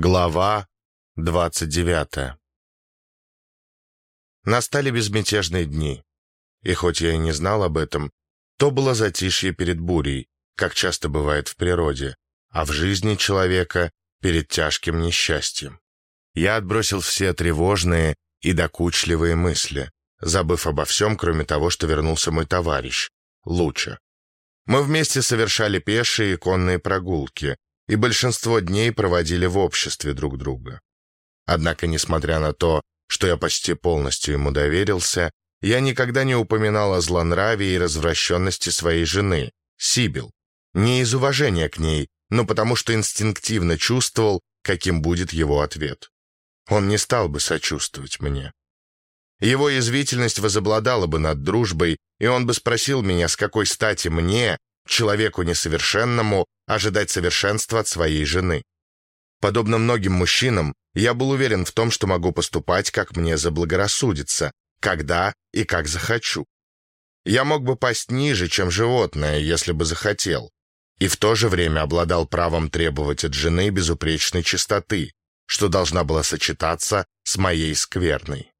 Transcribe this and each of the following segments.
Глава 29 Настали безмятежные дни, и хоть я и не знал об этом, то было затишье перед бурей, как часто бывает в природе, а в жизни человека перед тяжким несчастьем. Я отбросил все тревожные и докучливые мысли, забыв обо всем, кроме того, что вернулся мой товарищ, Луча. Мы вместе совершали пешие и конные прогулки, и большинство дней проводили в обществе друг друга. Однако, несмотря на то, что я почти полностью ему доверился, я никогда не упоминал о злонравии и развращенности своей жены, Сибил. Не из уважения к ней, но потому что инстинктивно чувствовал, каким будет его ответ. Он не стал бы сочувствовать мне. Его язвительность возобладала бы над дружбой, и он бы спросил меня, с какой стати мне, человеку несовершенному, ожидать совершенства от своей жены. Подобно многим мужчинам, я был уверен в том, что могу поступать, как мне заблагорассудится, когда и как захочу. Я мог бы пасть ниже, чем животное, если бы захотел, и в то же время обладал правом требовать от жены безупречной чистоты, что должна была сочетаться с моей скверной.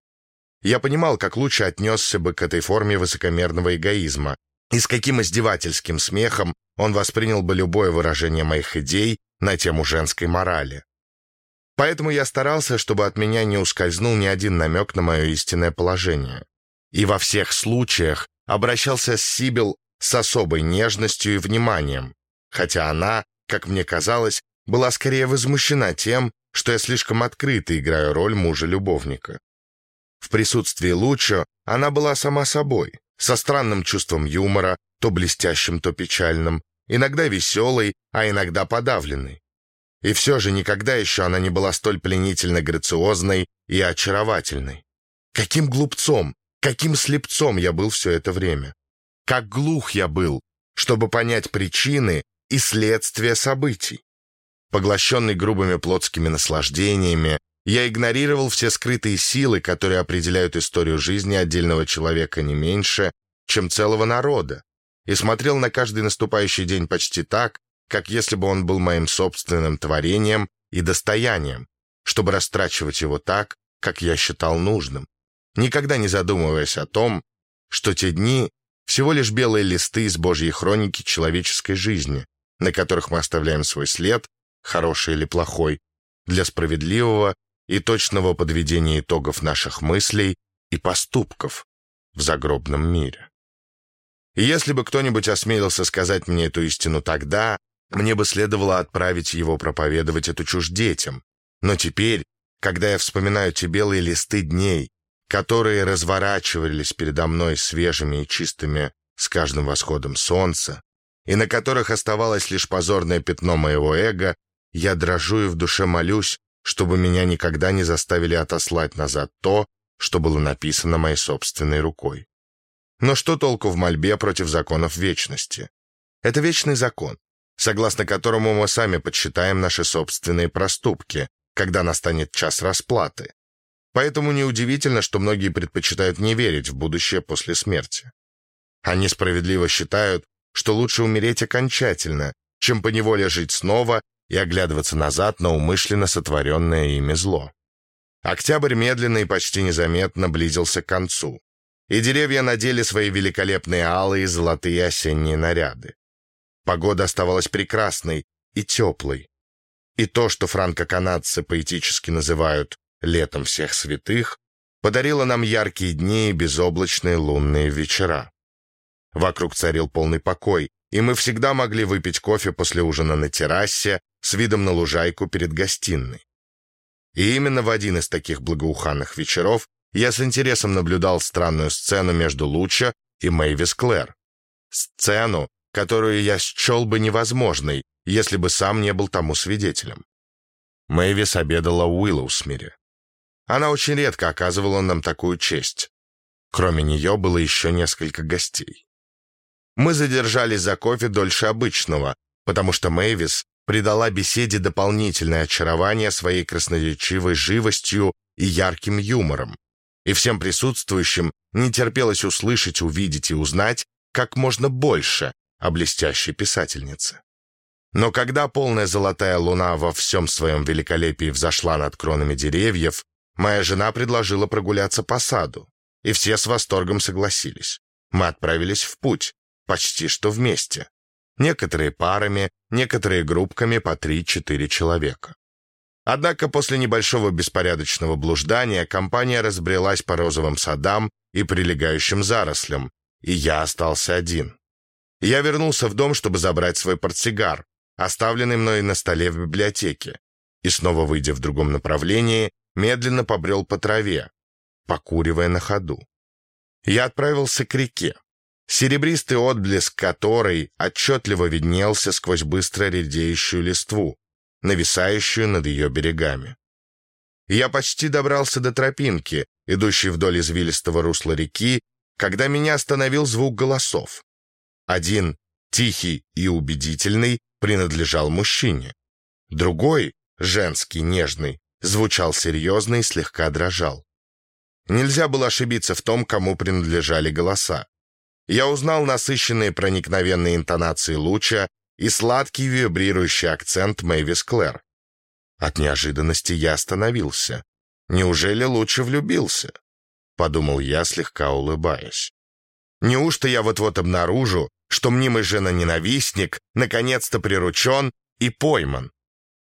Я понимал, как лучше отнесся бы к этой форме высокомерного эгоизма, и с каким издевательским смехом он воспринял бы любое выражение моих идей на тему женской морали. Поэтому я старался, чтобы от меня не ускользнул ни один намек на мое истинное положение. И во всех случаях обращался с Сибил с особой нежностью и вниманием, хотя она, как мне казалось, была скорее возмущена тем, что я слишком открыто играю роль мужа-любовника. В присутствии Лучо она была сама собой, со странным чувством юмора, то блестящим, то печальным, иногда веселой, а иногда подавленной. И все же никогда еще она не была столь пленительно грациозной и очаровательной. Каким глупцом, каким слепцом я был все это время. Как глух я был, чтобы понять причины и следствия событий. Поглощенный грубыми плотскими наслаждениями, я игнорировал все скрытые силы, которые определяют историю жизни отдельного человека не меньше, чем целого народа, и смотрел на каждый наступающий день почти так, как если бы он был моим собственным творением и достоянием, чтобы растрачивать его так, как я считал нужным, никогда не задумываясь о том, что те дни — всего лишь белые листы из Божьей хроники человеческой жизни, на которых мы оставляем свой след, хороший или плохой, для справедливого и точного подведения итогов наших мыслей и поступков в загробном мире. И если бы кто-нибудь осмелился сказать мне эту истину тогда, мне бы следовало отправить его проповедовать эту чушь детям. Но теперь, когда я вспоминаю те белые листы дней, которые разворачивались передо мной свежими и чистыми с каждым восходом солнца, и на которых оставалось лишь позорное пятно моего эго, я дрожу и в душе молюсь, чтобы меня никогда не заставили отослать назад то, что было написано моей собственной рукой. Но что толку в мольбе против законов вечности? Это вечный закон, согласно которому мы сами подсчитаем наши собственные проступки, когда настанет час расплаты. Поэтому неудивительно, что многие предпочитают не верить в будущее после смерти. Они справедливо считают, что лучше умереть окончательно, чем поневоле жить снова и оглядываться назад на умышленно сотворенное ими зло. Октябрь медленно и почти незаметно близился к концу, и деревья надели свои великолепные алые и золотые осенние наряды. Погода оставалась прекрасной и теплой, и то, что франко-канадцы поэтически называют «летом всех святых», подарило нам яркие дни и безоблачные лунные вечера. Вокруг царил полный покой, и мы всегда могли выпить кофе после ужина на террасе с видом на лужайку перед гостиной. И именно в один из таких благоуханных вечеров я с интересом наблюдал странную сцену между Луча и Мэйвис Клэр. Сцену, которую я счел бы невозможной, если бы сам не был тому свидетелем. Мэйвис обедала в Уиллоусмире. Она очень редко оказывала нам такую честь. Кроме нее было еще несколько гостей. Мы задержались за кофе дольше обычного, потому что Мэйвис придала беседе дополнительное очарование своей красноречивой живостью и ярким юмором. И всем присутствующим не терпелось услышать, увидеть и узнать как можно больше о блестящей писательнице. Но когда полная золотая луна во всем своем великолепии взошла над кронами деревьев, моя жена предложила прогуляться по саду, и все с восторгом согласились. Мы отправились в путь, почти что вместе. Некоторые парами, некоторые группками по 3-4 человека. Однако после небольшого беспорядочного блуждания компания разбрелась по розовым садам и прилегающим зарослям, и я остался один. Я вернулся в дом, чтобы забрать свой портсигар, оставленный мной на столе в библиотеке, и снова выйдя в другом направлении, медленно побрел по траве, покуривая на ходу. Я отправился к реке, серебристый отблеск которой отчетливо виднелся сквозь быстро редеющую листву, нависающую над ее берегами. Я почти добрался до тропинки, идущей вдоль извилистого русла реки, когда меня остановил звук голосов. Один, тихий и убедительный, принадлежал мужчине. Другой, женский, нежный, звучал серьезно и слегка дрожал. Нельзя было ошибиться в том, кому принадлежали голоса. Я узнал насыщенные проникновенные интонации Луча и сладкий вибрирующий акцент Мэйвис Клэр. От неожиданности я остановился. Неужели Луча влюбился? Подумал я, слегка улыбаясь. Неужто я вот-вот обнаружу, что мнимый жена-ненавистник наконец-то приручен и пойман?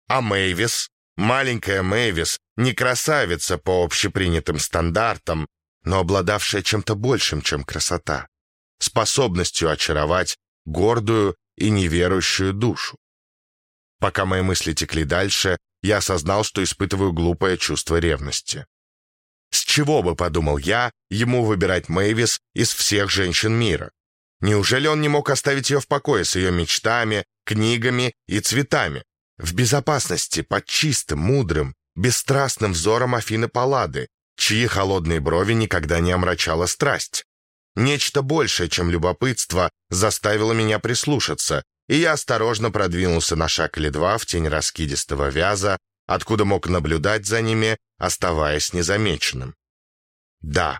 А Мэйвис, маленькая Мэйвис, не красавица по общепринятым стандартам, но обладавшая чем-то большим, чем красота, способностью очаровать гордую и неверующую душу. Пока мои мысли текли дальше, я осознал, что испытываю глупое чувство ревности. С чего бы, подумал я, ему выбирать Мэйвис из всех женщин мира? Неужели он не мог оставить ее в покое с ее мечтами, книгами и цветами? В безопасности, под чистым, мудрым, бесстрастным взором Афины Паллады, чьи холодные брови никогда не омрачала страсть. Нечто большее, чем любопытство, заставило меня прислушаться, и я осторожно продвинулся на шаг или два в тень раскидистого вяза, откуда мог наблюдать за ними, оставаясь незамеченным. Да,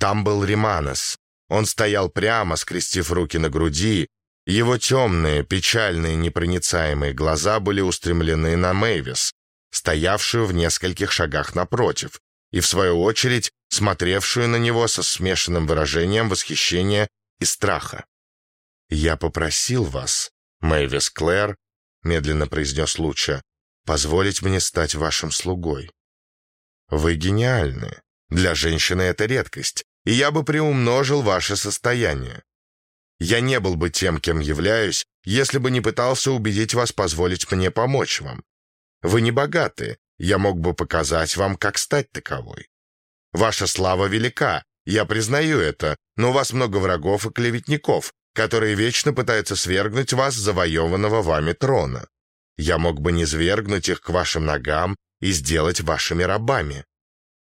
там был Риманес. Он стоял прямо, скрестив руки на груди. Его темные, печальные, непроницаемые глаза были устремлены на Мэйвис, стоявшую в нескольких шагах напротив, и, в свою очередь, смотревшую на него со смешанным выражением восхищения и страха. «Я попросил вас, Мэйвис Клэр», — медленно произнес Луча, — «позволить мне стать вашим слугой. Вы гениальны. Для женщины это редкость, и я бы приумножил ваше состояние. Я не был бы тем, кем являюсь, если бы не пытался убедить вас позволить мне помочь вам. Вы не богаты, я мог бы показать вам, как стать таковой. Ваша слава велика, я признаю это, но у вас много врагов и клеветников, которые вечно пытаются свергнуть вас завоеванного вами трона. Я мог бы не свергнуть их к вашим ногам и сделать вашими рабами.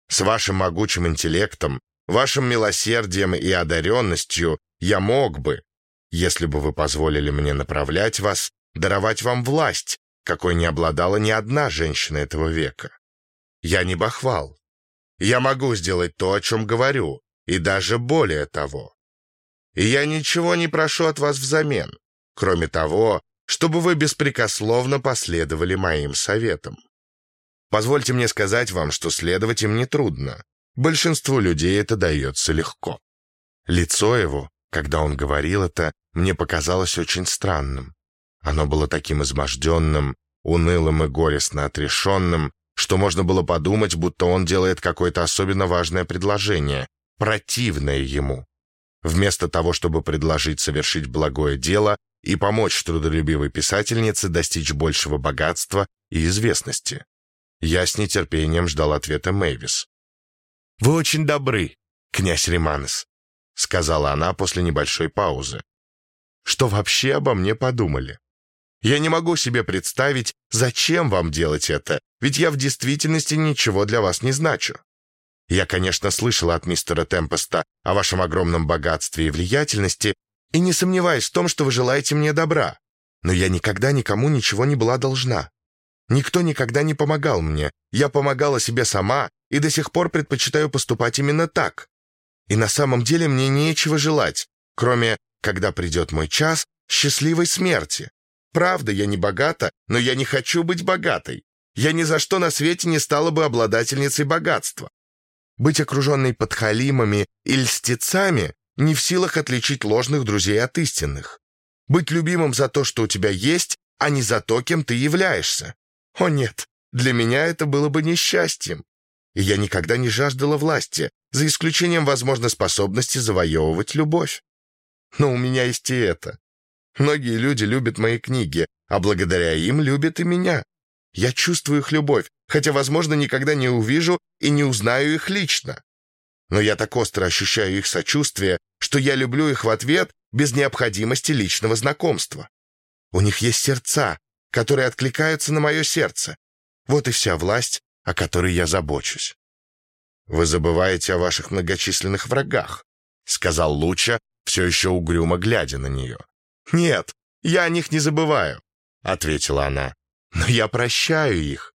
С вашим могучим интеллектом, вашим милосердием и одаренностью я мог бы, если бы вы позволили мне направлять вас, даровать вам власть, какой не обладала ни одна женщина этого века. Я не бахвал. Я могу сделать то, о чем говорю, и даже более того. И я ничего не прошу от вас взамен, кроме того, чтобы вы беспрекословно последовали моим советам. Позвольте мне сказать вам, что следовать им нетрудно. Большинству людей это дается легко. Лицо его, когда он говорил это, мне показалось очень странным. Оно было таким изможденным, унылым и горестно отрешенным, что можно было подумать, будто он делает какое-то особенно важное предложение, противное ему. Вместо того, чтобы предложить совершить благое дело и помочь трудолюбивой писательнице достичь большего богатства и известности. Я с нетерпением ждал ответа Мэйвис. «Вы очень добры, князь Риманес», — сказала она после небольшой паузы. «Что вообще обо мне подумали?» Я не могу себе представить, зачем вам делать это, ведь я в действительности ничего для вас не значу. Я, конечно, слышала от мистера Темпеста о вашем огромном богатстве и влиятельности и не сомневаюсь в том, что вы желаете мне добра, но я никогда никому ничего не была должна. Никто никогда не помогал мне, я помогала себе сама и до сих пор предпочитаю поступать именно так. И на самом деле мне нечего желать, кроме, когда придет мой час, счастливой смерти. Правда, я не богата, но я не хочу быть богатой. Я ни за что на свете не стала бы обладательницей богатства. Быть окруженной подхалимами и льстецами не в силах отличить ложных друзей от истинных. Быть любимым за то, что у тебя есть, а не за то, кем ты являешься. О нет, для меня это было бы несчастьем. И я никогда не жаждала власти, за исключением, возможно, способности завоевывать любовь. Но у меня есть и это. Многие люди любят мои книги, а благодаря им любят и меня. Я чувствую их любовь, хотя, возможно, никогда не увижу и не узнаю их лично. Но я так остро ощущаю их сочувствие, что я люблю их в ответ без необходимости личного знакомства. У них есть сердца, которые откликаются на мое сердце. Вот и вся власть, о которой я забочусь. «Вы забываете о ваших многочисленных врагах», — сказал Луча, все еще угрюмо глядя на нее. «Нет, я о них не забываю», — ответила она. «Но я прощаю их.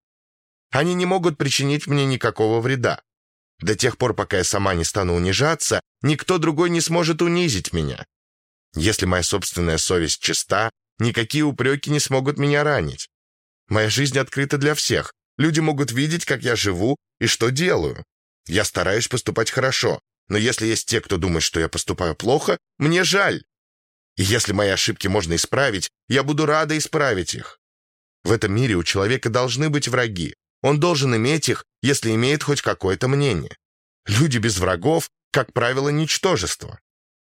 Они не могут причинить мне никакого вреда. До тех пор, пока я сама не стану унижаться, никто другой не сможет унизить меня. Если моя собственная совесть чиста, никакие упреки не смогут меня ранить. Моя жизнь открыта для всех. Люди могут видеть, как я живу и что делаю. Я стараюсь поступать хорошо, но если есть те, кто думает, что я поступаю плохо, мне жаль. И если мои ошибки можно исправить, я буду рада исправить их. В этом мире у человека должны быть враги. Он должен иметь их, если имеет хоть какое-то мнение. Люди без врагов, как правило, ничтожество.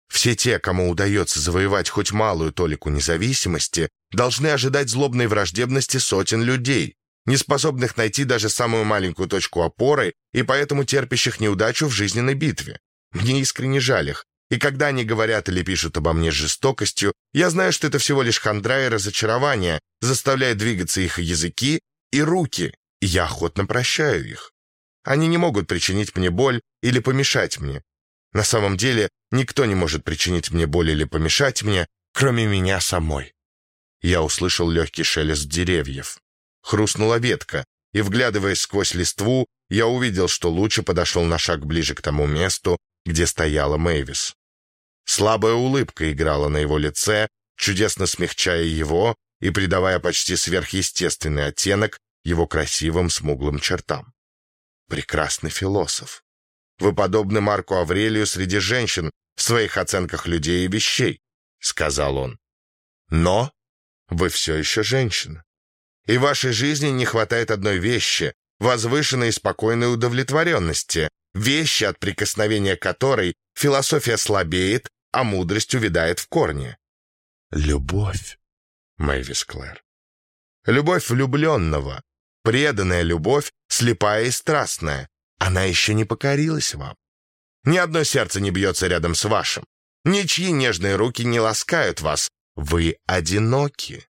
Все те, кому удается завоевать хоть малую толику независимости, должны ожидать злобной враждебности сотен людей, не способных найти даже самую маленькую точку опоры и поэтому терпящих неудачу в жизненной битве. Мне искренне жаль их, и когда они говорят или пишут обо мне жестокостью, я знаю, что это всего лишь хандра и разочарование, заставляет двигаться их языки и руки, и я охотно прощаю их. Они не могут причинить мне боль или помешать мне. На самом деле, никто не может причинить мне боль или помешать мне, кроме меня самой. Я услышал легкий шелест деревьев. Хрустнула ветка, и, вглядываясь сквозь листву, я увидел, что Луча подошел на шаг ближе к тому месту, где стояла Мэйвис. Слабая улыбка играла на его лице, чудесно смягчая его и придавая почти сверхъестественный оттенок его красивым смуглым чертам. Прекрасный философ. Вы подобны Марку Аврелию среди женщин в своих оценках людей и вещей, сказал он. Но вы все еще женщина. И вашей жизни не хватает одной вещи, возвышенной и спокойной удовлетворенности, вещи, от прикосновения которой философия слабеет, а мудрость увядает в корне. Любовь, Мэйвис Клэр. Любовь влюбленного, преданная любовь, слепая и страстная. Она еще не покорилась вам. Ни одно сердце не бьется рядом с вашим. Ничьи нежные руки не ласкают вас. Вы одиноки.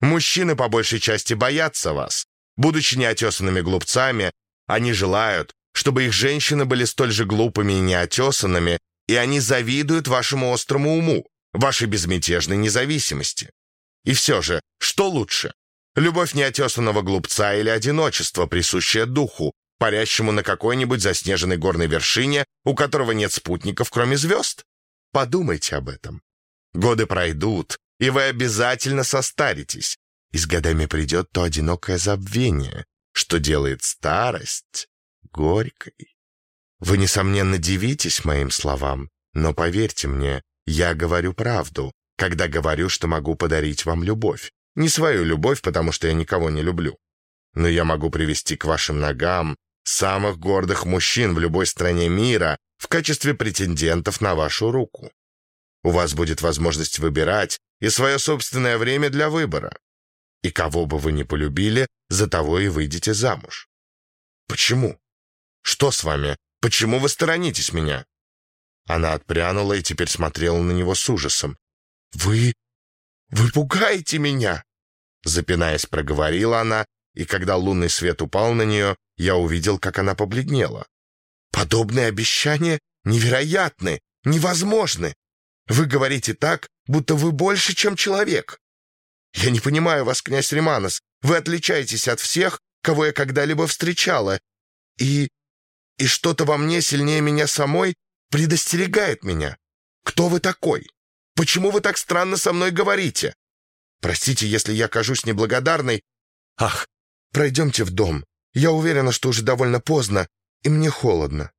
Мужчины по большей части боятся вас. Будучи неотесанными глупцами, они желают, чтобы их женщины были столь же глупыми и неотесанными, и они завидуют вашему острому уму, вашей безмятежной независимости. И все же, что лучше? Любовь неотесанного глупца или одиночество, присущее духу, парящему на какой-нибудь заснеженной горной вершине, у которого нет спутников, кроме звезд? Подумайте об этом. Годы пройдут, и вы обязательно состаритесь, и с годами придет то одинокое забвение, что делает старость горькой. Вы, несомненно, дивитесь моим словам, но поверьте мне, я говорю правду, когда говорю, что могу подарить вам любовь. Не свою любовь, потому что я никого не люблю. Но я могу привести к вашим ногам самых гордых мужчин в любой стране мира в качестве претендентов на вашу руку. У вас будет возможность выбирать и свое собственное время для выбора. И кого бы вы ни полюбили, за того и выйдете замуж. Почему? Что с вами? Почему вы сторонитесь меня?» Она отпрянула и теперь смотрела на него с ужасом. «Вы... вы пугаете меня!» Запинаясь, проговорила она, и когда лунный свет упал на нее, я увидел, как она побледнела. «Подобные обещания невероятны, невозможны. Вы говорите так, будто вы больше, чем человек. Я не понимаю вас, князь Риманос. Вы отличаетесь от всех, кого я когда-либо встречала. И... и что-то во мне сильнее меня самой предостерегает меня. Кто вы такой? Почему вы так странно со мной говорите?» Простите, если я кажусь неблагодарной. Ах, пройдемте в дом. Я уверена, что уже довольно поздно, и мне холодно».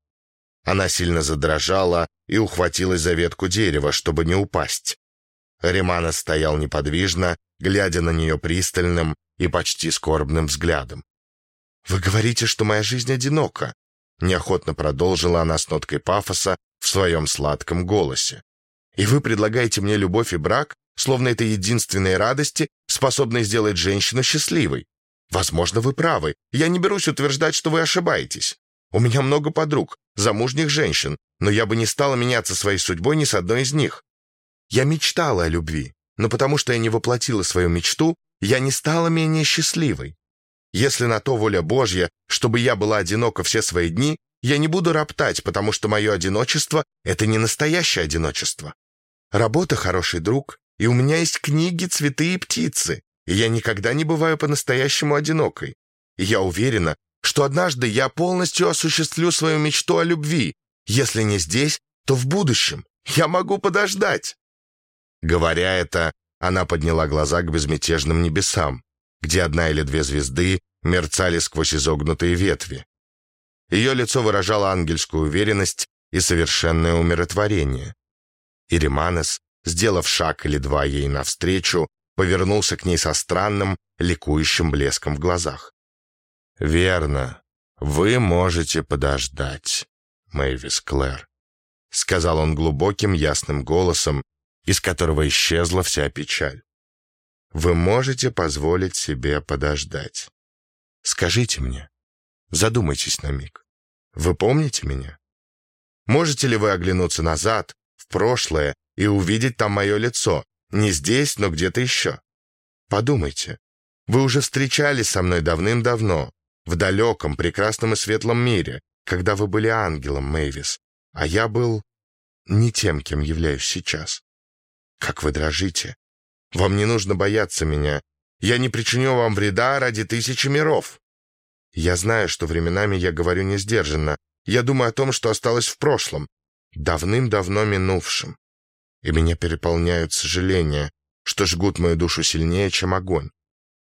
Она сильно задрожала и ухватилась за ветку дерева, чтобы не упасть. Римана стоял неподвижно, глядя на нее пристальным и почти скорбным взглядом. «Вы говорите, что моя жизнь одинока», — неохотно продолжила она с ноткой пафоса в своем сладком голосе. «И вы предлагаете мне любовь и брак, словно это единственные радости, способные сделать женщину счастливой. Возможно, вы правы. Я не берусь утверждать, что вы ошибаетесь. У меня много подруг, замужних женщин, но я бы не стала меняться своей судьбой ни с одной из них. Я мечтала о любви, но потому что я не воплотила свою мечту, я не стала менее счастливой. Если на то воля Божья, чтобы я была одинока все свои дни, я не буду роптать, потому что мое одиночество — это не настоящее одиночество. Работа — хороший друг, и у меня есть книги, цветы и птицы, и я никогда не бываю по-настоящему одинокой. И я уверена, что однажды я полностью осуществлю свою мечту о любви. Если не здесь, то в будущем. Я могу подождать. Говоря это, она подняла глаза к безмятежным небесам, где одна или две звезды мерцали сквозь изогнутые ветви. Ее лицо выражало ангельскую уверенность и совершенное умиротворение. Ириманес сделав шаг или два ей навстречу, повернулся к ней со странным, ликующим блеском в глазах. «Верно, вы можете подождать, Мэйвис Клэр», — сказал он глубоким, ясным голосом, из которого исчезла вся печаль. «Вы можете позволить себе подождать. Скажите мне, задумайтесь на миг. Вы помните меня? Можете ли вы оглянуться назад, в прошлое, и увидеть там мое лицо. Не здесь, но где-то еще. Подумайте. Вы уже встречались со мной давным-давно, в далеком, прекрасном и светлом мире, когда вы были ангелом, Мэйвис, а я был не тем, кем являюсь сейчас. Как вы дрожите. Вам не нужно бояться меня. Я не причиню вам вреда ради тысячи миров. Я знаю, что временами я говорю не сдержанно. Я думаю о том, что осталось в прошлом, давным-давно минувшем и меня переполняют сожаления, что жгут мою душу сильнее, чем огонь.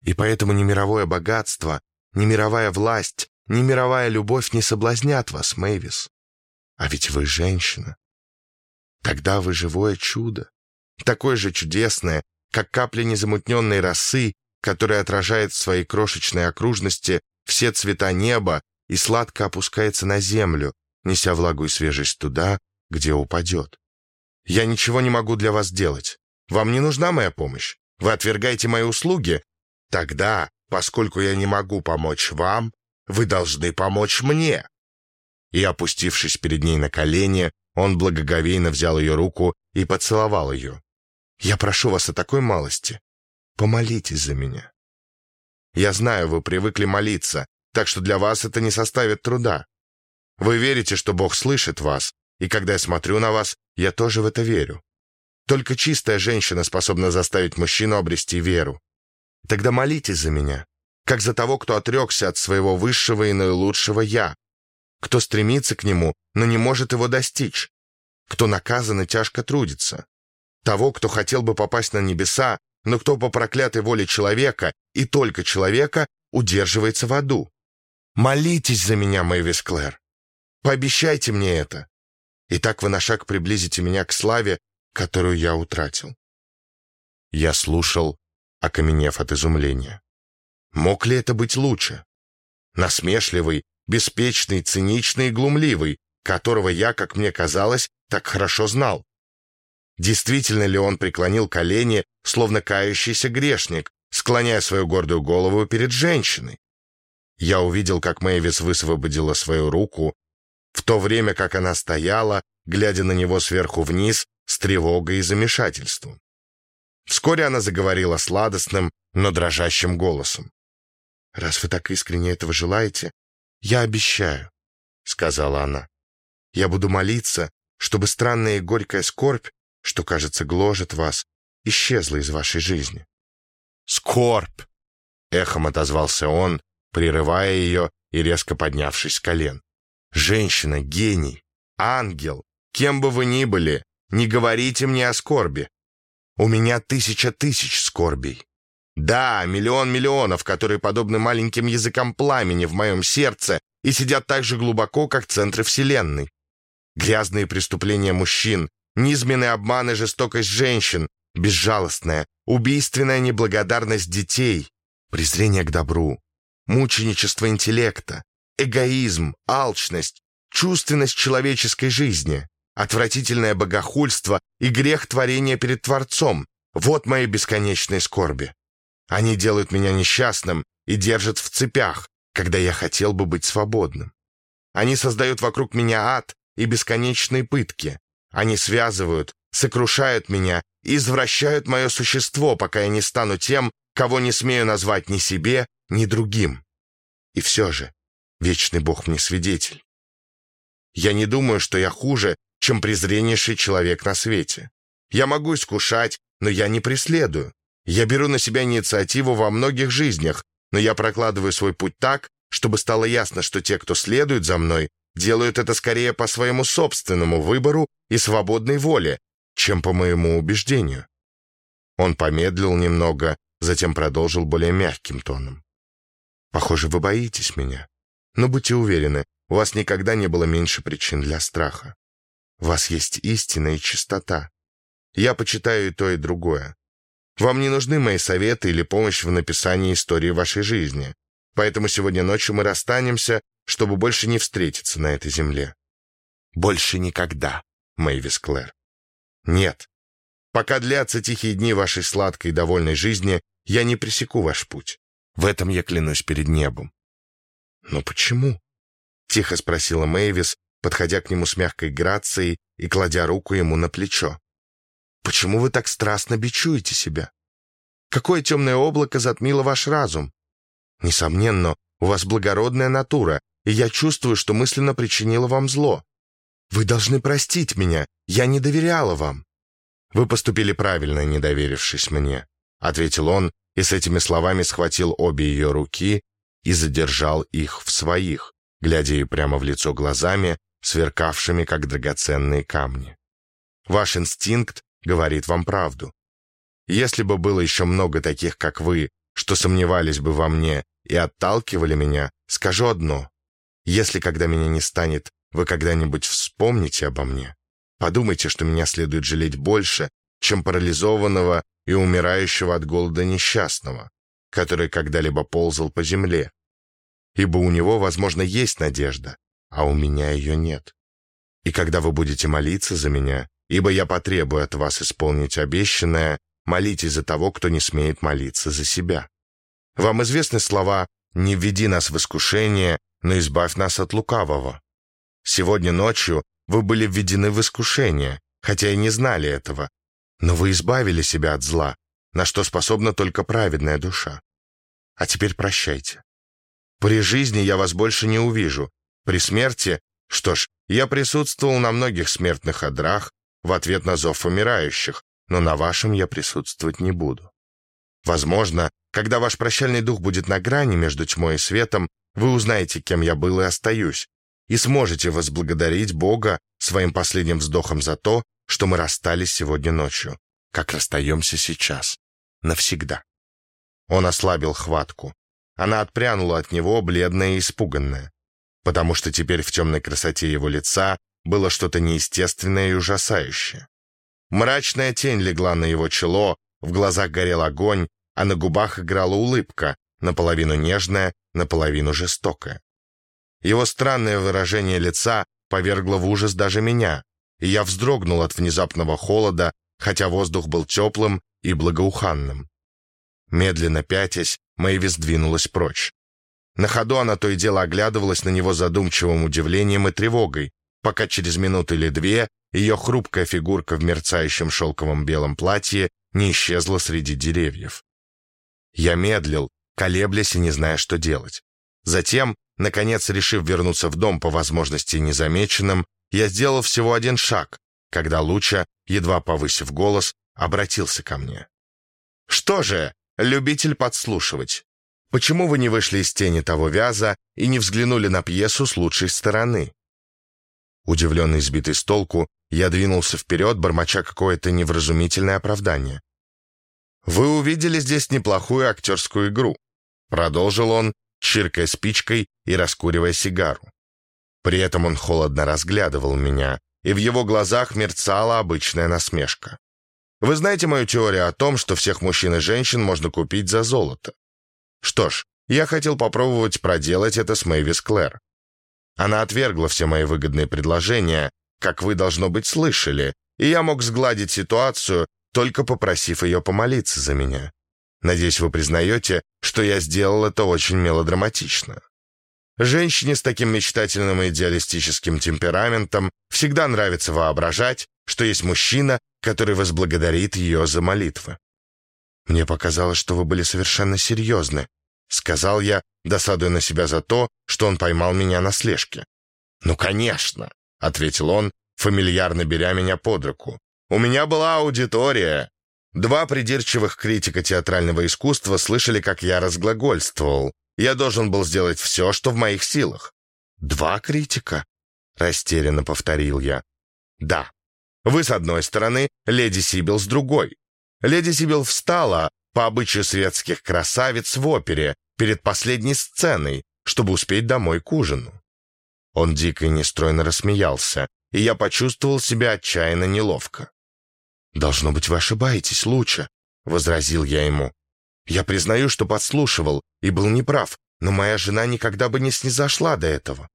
И поэтому ни мировое богатство, ни мировая власть, ни мировая любовь не соблазнят вас, Мэйвис. А ведь вы женщина. Тогда вы живое чудо, такое же чудесное, как капля незамутненной росы, которая отражает в своей крошечной окружности все цвета неба и сладко опускается на землю, неся влагу и свежесть туда, где упадет. Я ничего не могу для вас делать. Вам не нужна моя помощь? Вы отвергаете мои услуги? Тогда, поскольку я не могу помочь вам, вы должны помочь мне». И, опустившись перед ней на колени, он благоговейно взял ее руку и поцеловал ее. «Я прошу вас о такой малости. Помолитесь за меня. Я знаю, вы привыкли молиться, так что для вас это не составит труда. Вы верите, что Бог слышит вас, и когда я смотрю на вас, я тоже в это верю. Только чистая женщина способна заставить мужчину обрести веру. Тогда молитесь за меня, как за того, кто отрекся от своего высшего и наилучшего «я», кто стремится к нему, но не может его достичь, кто наказан и тяжко трудится, того, кто хотел бы попасть на небеса, но кто по проклятой воле человека и только человека удерживается в аду. Молитесь за меня, Мэйвис Клэр. Пообещайте мне это и так вы на шаг приблизите меня к славе, которую я утратил. Я слушал, окаменев от изумления. Мог ли это быть лучше? Насмешливый, беспечный, циничный и глумливый, которого я, как мне казалось, так хорошо знал. Действительно ли он преклонил колени, словно кающийся грешник, склоняя свою гордую голову перед женщиной? Я увидел, как Мэйвис высвободила свою руку в то время как она стояла, глядя на него сверху вниз, с тревогой и замешательством. Вскоре она заговорила сладостным, но дрожащим голосом. «Раз вы так искренне этого желаете, я обещаю», — сказала она. «Я буду молиться, чтобы странная и горькая скорбь, что, кажется, гложет вас, исчезла из вашей жизни». «Скорбь!» — эхом отозвался он, прерывая ее и резко поднявшись с колен. Женщина, гений, ангел, кем бы вы ни были, не говорите мне о скорби. У меня тысяча тысяч скорбей. Да, миллион миллионов, которые подобны маленьким языкам пламени в моем сердце и сидят так же глубоко, как центры Вселенной. Грязные преступления мужчин, низменные обманы, жестокость женщин, безжалостная, убийственная неблагодарность детей, презрение к добру, мученичество интеллекта, эгоизм, алчность, чувственность человеческой жизни, отвратительное богохульство и грех творения перед Творцом. Вот мои бесконечные скорби. Они делают меня несчастным и держат в цепях, когда я хотел бы быть свободным. Они создают вокруг меня ад и бесконечные пытки. Они связывают, сокрушают меня и извращают мое существо, пока я не стану тем, кого не смею назвать ни себе, ни другим. И все же, вечный Бог мне свидетель. Я не думаю, что я хуже, чем презреннейший человек на свете. Я могу искушать, но я не преследую. Я беру на себя инициативу во многих жизнях, но я прокладываю свой путь так, чтобы стало ясно, что те, кто следует за мной, делают это скорее по своему собственному выбору и свободной воле, чем по моему убеждению. Он помедлил немного, затем продолжил более мягким тоном. «Похоже, вы боитесь меня. Но будьте уверены, у вас никогда не было меньше причин для страха. У вас есть истина и чистота. Я почитаю и то, и другое. Вам не нужны мои советы или помощь в написании истории вашей жизни. Поэтому сегодня ночью мы расстанемся, чтобы больше не встретиться на этой земле. Больше никогда, Мэйвис Клэр. Нет. Пока длятся тихие дни вашей сладкой и довольной жизни, я не пресеку ваш путь. В этом я клянусь перед небом. Но почему? Тихо спросила Мэйвис, подходя к нему с мягкой грацией и кладя руку ему на плечо. Почему вы так страстно бичуете себя? Какое темное облако затмило ваш разум? Несомненно, у вас благородная натура, и я чувствую, что мысленно причинила вам зло. Вы должны простить меня, я не доверяла вам. Вы поступили правильно, не доверившись мне, ответил он и с этими словами схватил обе ее руки и задержал их в своих, глядя ей прямо в лицо глазами, сверкавшими, как драгоценные камни. Ваш инстинкт говорит вам правду. Если бы было еще много таких, как вы, что сомневались бы во мне и отталкивали меня, скажу одно. Если, когда меня не станет, вы когда-нибудь вспомните обо мне, подумайте, что меня следует жалеть больше, чем парализованного и умирающего от голода несчастного, который когда-либо ползал по земле. Ибо у него, возможно, есть надежда, а у меня ее нет. И когда вы будете молиться за меня, ибо я потребую от вас исполнить обещанное, молитесь за того, кто не смеет молиться за себя. Вам известны слова «Не введи нас в искушение, но избавь нас от лукавого». Сегодня ночью вы были введены в искушение, хотя и не знали этого, но вы избавили себя от зла, на что способна только праведная душа. А теперь прощайте. При жизни я вас больше не увижу. При смерти, что ж, я присутствовал на многих смертных одрах, в ответ на зов умирающих, но на вашем я присутствовать не буду. Возможно, когда ваш прощальный дух будет на грани между тьмой и светом, вы узнаете, кем я был и остаюсь, и сможете возблагодарить Бога своим последним вздохом за то, что мы расстались сегодня ночью, как расстаемся сейчас, навсегда. Он ослабил хватку. Она отпрянула от него, бледная и испуганная, потому что теперь в темной красоте его лица было что-то неестественное и ужасающее. Мрачная тень легла на его чело, в глазах горел огонь, а на губах играла улыбка, наполовину нежная, наполовину жестокая. Его странное выражение лица повергло в ужас даже меня, и я вздрогнул от внезапного холода, хотя воздух был теплым и благоуханным. Медленно пятясь, Мэйвис двинулась прочь. На ходу она то и дело оглядывалась на него задумчивым удивлением и тревогой, пока через минуту или две ее хрупкая фигурка в мерцающем шелковом белом платье не исчезла среди деревьев. Я медлил, колеблясь и не зная, что делать. Затем, наконец, решив вернуться в дом по возможности незамеченным, я сделал всего один шаг, когда Луча, едва повысив голос, обратился ко мне. «Что же, любитель подслушивать, почему вы не вышли из тени того вяза и не взглянули на пьесу с лучшей стороны?» Удивленный, сбитый с толку, Я двинулся вперед, бормоча какое-то невразумительное оправдание. «Вы увидели здесь неплохую актерскую игру», — продолжил он, чиркая спичкой и раскуривая сигару. При этом он холодно разглядывал меня, и в его глазах мерцала обычная насмешка. «Вы знаете мою теорию о том, что всех мужчин и женщин можно купить за золото? Что ж, я хотел попробовать проделать это с Мэйвис Клэр. Она отвергла все мои выгодные предложения, как вы, должно быть, слышали, и я мог сгладить ситуацию, только попросив ее помолиться за меня. Надеюсь, вы признаете, что я сделал это очень мелодраматично. Женщине с таким мечтательным и идеалистическим темпераментом всегда нравится воображать, что есть мужчина, который возблагодарит ее за молитвы. Мне показалось, что вы были совершенно серьезны, сказал я, досадуя на себя за то, что он поймал меня на слежке. «Ну, конечно», — ответил он, фамильярно беря меня под руку. «У меня была аудитория. Два придирчивых критика театрального искусства слышали, как я разглагольствовал. Я должен был сделать все, что в моих силах». «Два критика?» — растерянно повторил я. «Да. Вы с одной стороны, леди Сибил с другой. Леди Сибил встала, по обычаю светских красавиц в опере, перед последней сценой, чтобы успеть домой к ужину. Он дико и нестройно рассмеялся, и я почувствовал себя отчаянно неловко. «Должно быть, вы ошибаетесь, Луча», — возразил я ему. «Я признаю, что подслушивал и был неправ, но моя жена никогда бы не снизошла до этого».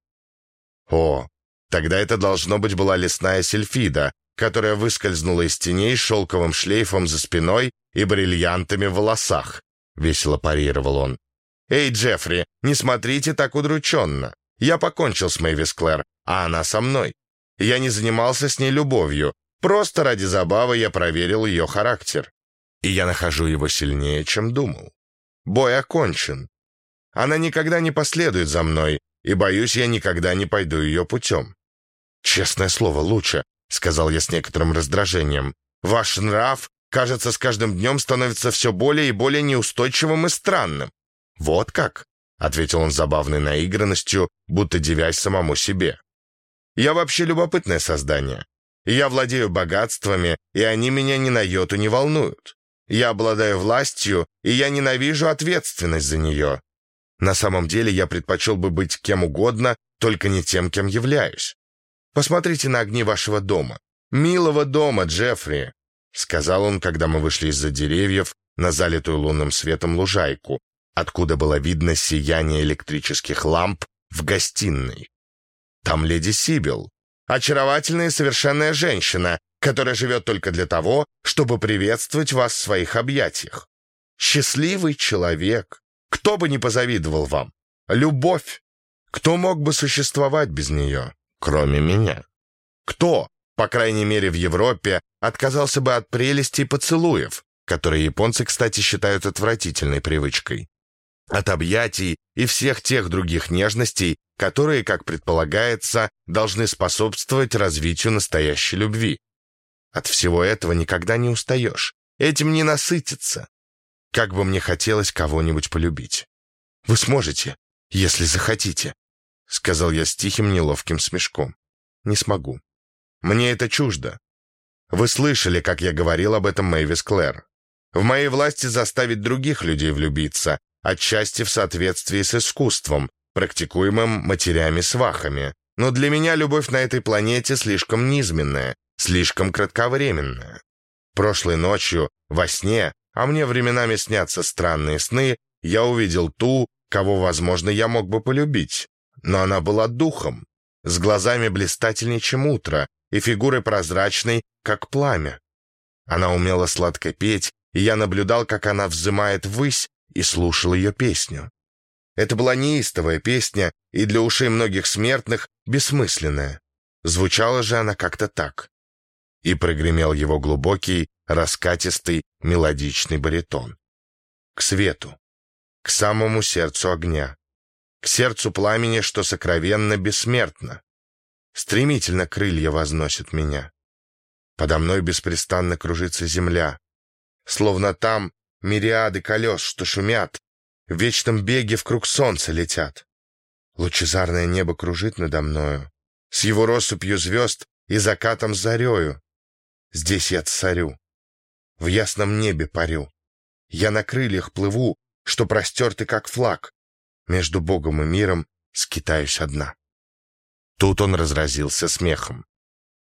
«О, тогда это должно быть была лесная сельфида, которая выскользнула из теней шелковым шлейфом за спиной и бриллиантами в волосах», — весело парировал он. «Эй, Джеффри, не смотрите так удрученно. Я покончил с Мэйвис Клэр, а она со мной. Я не занимался с ней любовью, просто ради забавы я проверил ее характер. И я нахожу его сильнее, чем думал. Бой окончен. Она никогда не последует за мной, и, боюсь, я никогда не пойду ее путем. «Честное слово, лучше», — сказал я с некоторым раздражением. «Ваш нрав, кажется, с каждым днем становится все более и более неустойчивым и странным. «Вот как?» — ответил он забавной наигранностью, будто девясь самому себе. «Я вообще любопытное создание. Я владею богатствами, и они меня ни на йоту не волнуют. Я обладаю властью, и я ненавижу ответственность за нее. На самом деле я предпочел бы быть кем угодно, только не тем, кем являюсь. Посмотрите на огни вашего дома. Милого дома, Джеффри!» — сказал он, когда мы вышли из-за деревьев на залитую лунным светом лужайку, откуда было видно сияние электрических ламп в гостиной. Там леди Сибил, очаровательная и совершенная женщина, которая живет только для того, чтобы приветствовать вас в своих объятиях. Счастливый человек. Кто бы не позавидовал вам. Любовь. Кто мог бы существовать без нее, кроме меня? Кто, по крайней мере в Европе, отказался бы от прелестей поцелуев, которые японцы, кстати, считают отвратительной привычкой? От объятий и всех тех других нежностей, которые, как предполагается, должны способствовать развитию настоящей любви. От всего этого никогда не устаешь, этим не насытиться. Как бы мне хотелось кого-нибудь полюбить. Вы сможете, если захотите, — сказал я с тихим неловким смешком. Не смогу. Мне это чуждо. Вы слышали, как я говорил об этом Мэйвис Клэр. В моей власти заставить других людей влюбиться, отчасти в соответствии с искусством, практикуемым матерями-свахами. Но для меня любовь на этой планете слишком низменная, слишком кратковременная. Прошлой ночью, во сне, а мне временами снятся странные сны, я увидел ту, кого, возможно, я мог бы полюбить. Но она была духом, с глазами блистательней, чем утро, и фигурой прозрачной, как пламя. Она умела сладко петь, и я наблюдал, как она взымает ввысь, и слушал ее песню. Это была неистовая песня и для ушей многих смертных бессмысленная. Звучала же она как-то так. И прогремел его глубокий, раскатистый, мелодичный баритон. К свету, к самому сердцу огня, к сердцу пламени, что сокровенно бессмертно. Стремительно крылья возносят меня. Подо мной беспрестанно кружится земля. Словно там Мириады колес, что шумят, в вечном беге в круг солнца летят. Лучезарное небо кружит надо мною. С его россыпью звезд и закатом зарею. Здесь я царю, в ясном небе парю. Я на крыльях плыву, что простерты как флаг. Между Богом и миром скитаюсь одна. Тут он разразился смехом.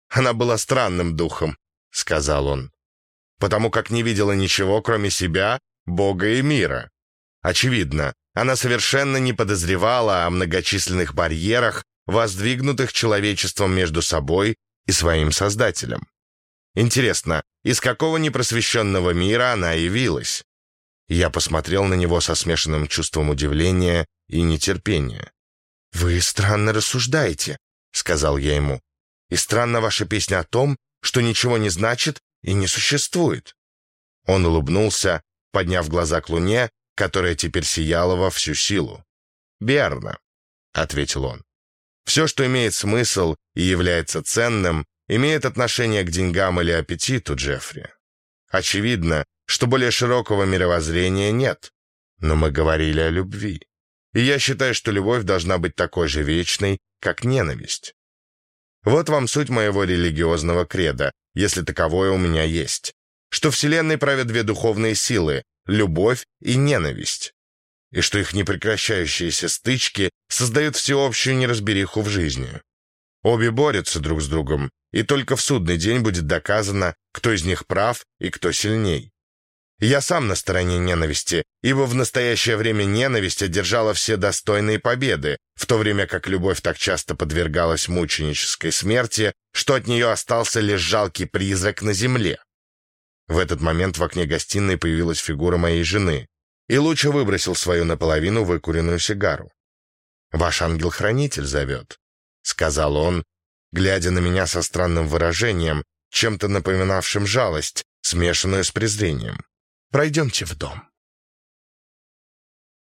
Она была странным духом, — сказал он, — потому как не видела ничего, кроме себя, Бога и мира. Очевидно, она совершенно не подозревала о многочисленных барьерах, воздвигнутых человечеством между собой и своим Создателем. Интересно, из какого непросвещенного мира она явилась? Я посмотрел на него со смешанным чувством удивления и нетерпения. «Вы странно рассуждаете», — сказал я ему. «И странна ваша песня о том, что ничего не значит и не существует». Он улыбнулся, подняв глаза к луне, которая теперь сияла во всю силу. «Верно», — ответил он. «Все, что имеет смысл и является ценным, имеет отношение к деньгам или аппетиту, Джеффри. Очевидно, что более широкого мировоззрения нет. Но мы говорили о любви. И я считаю, что любовь должна быть такой же вечной, как ненависть. Вот вам суть моего религиозного креда, если таковое у меня есть. Что Вселенной правят две духовные силы — любовь и ненависть. И что их непрекращающиеся стычки создают всеобщую неразбериху в жизни. Обе борются друг с другом, и только в судный день будет доказано, кто из них прав и кто сильней. Я сам на стороне ненависти, ибо в настоящее время ненависть одержала все достойные победы, в то время как любовь так часто подвергалась мученической смерти, что от нее остался лишь жалкий призрак на земле. В этот момент в окне гостиной появилась фигура моей жены, и Луча выбросил свою наполовину выкуренную сигару. «Ваш ангел-хранитель зовет», — сказал он, глядя на меня со странным выражением, чем-то напоминавшим жалость, смешанную с презрением. «Пройдемте в дом».